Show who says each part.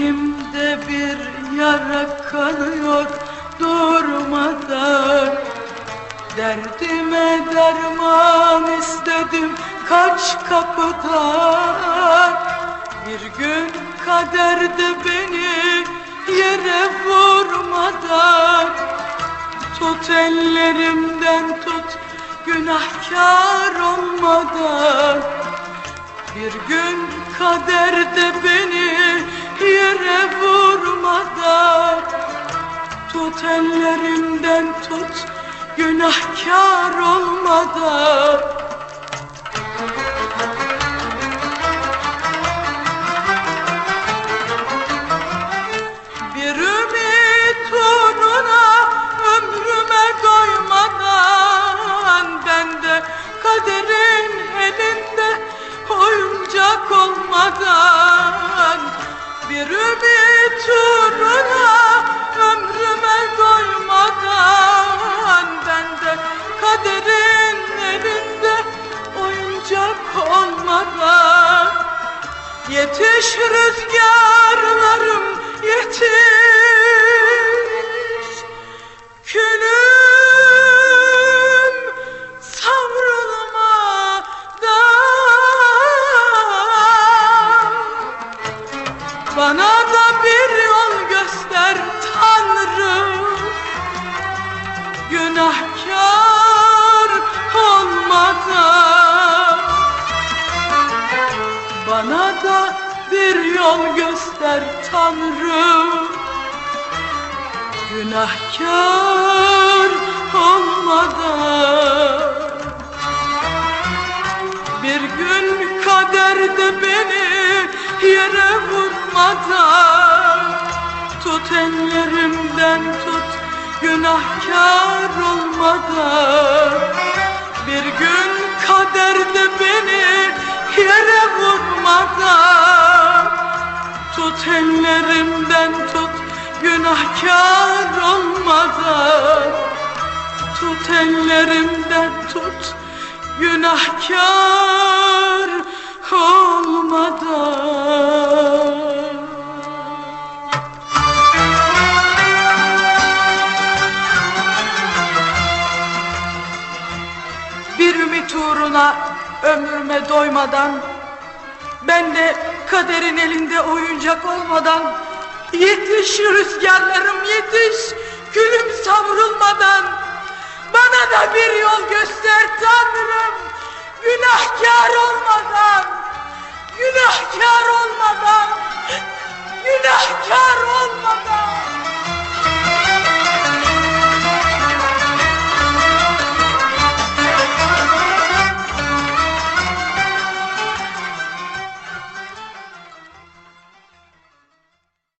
Speaker 1: İçimde bir yara kanıyor durmadan. Derdime derman istedim kaç kapıdan. Bir gün kaderde beni yere vurmadan. Tut ellerimden tut günahkar olmadan. Bir gün kaderde beni yere vurmadan Tut ellerimden tut günahkar olmadan. Bir ümit uğruna ömrüme doymadan Ben de kaderin elinde oyuncak olmadan Bir ümit uğruna ömrüme doymadan. Ben de kaderin elinde oyuncak olmadan. Yetiş rüzgarlarım yetiş Bana da bir yol göster Tanrım. Günahkar olmadan. Bana da bir yol göster Tanrım. Günahkar olmadan. Bir gün kaderde beni yere vurmadan Tut ellerimden tut günahkar olmadan. Bir gün kaderde beni yere vurmadan Tut ellerimden tut günahkar olmadan. Tut ellerimden tut günahkar uğruna ömrüme doymadan Ben de kaderin elinde oyuncak olmadan Yetiş rüzgarlarım yetiş Gülüm savrulmadan Bana da bir yol göster Tanrım. Günahkar olmadan Günahkar olmadan Günahkar olmadan